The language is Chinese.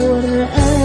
我的爱。